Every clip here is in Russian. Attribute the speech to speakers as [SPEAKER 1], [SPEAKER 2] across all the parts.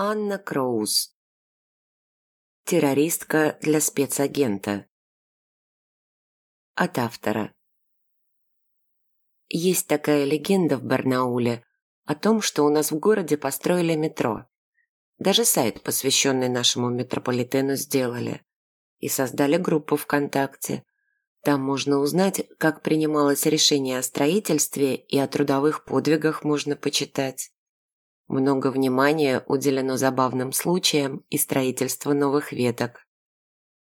[SPEAKER 1] Анна Кроуз. Террористка для спецагента. От автора. Есть такая легенда в Барнауле о том, что у нас в городе построили метро. Даже сайт, посвященный нашему метрополитену, сделали. И создали группу ВКонтакте. Там можно узнать, как принималось решение о строительстве и о трудовых подвигах можно почитать. Много внимания уделено забавным случаям и строительству новых веток.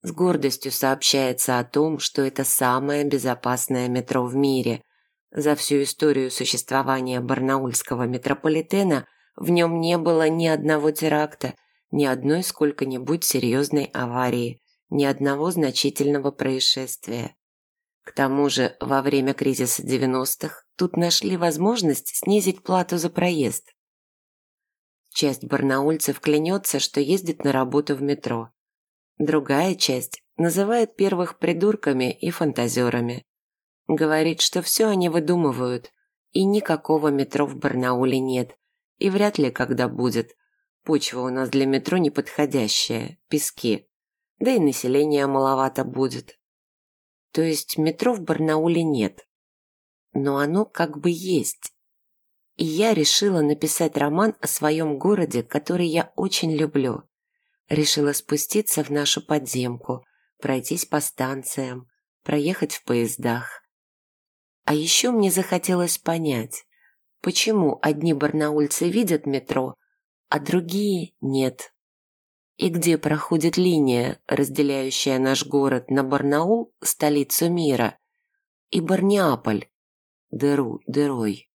[SPEAKER 1] С гордостью сообщается о том, что это самое безопасное метро в мире. За всю историю существования барнаульского метрополитена в нем не было ни одного теракта, ни одной сколько-нибудь серьезной аварии, ни одного значительного происшествия. К тому же, во время кризиса 90-х тут нашли возможность снизить плату за проезд. Часть барнаульцев клянется, что ездит на работу в метро. Другая часть называет первых придурками и фантазерами. Говорит, что все они выдумывают, и никакого метро в Барнауле нет, и вряд ли когда будет. Почва у нас для метро неподходящая, пески. Да и населения маловато будет. То есть метро в Барнауле нет. Но оно как бы есть. И я решила написать роман о своем городе, который я очень люблю. Решила спуститься в нашу подземку, пройтись по станциям, проехать в поездах. А еще мне захотелось понять, почему одни барнаульцы видят метро, а другие нет. И где проходит линия, разделяющая наш город на Барнаул, столицу мира, и Барнеаполь, дыру дырой.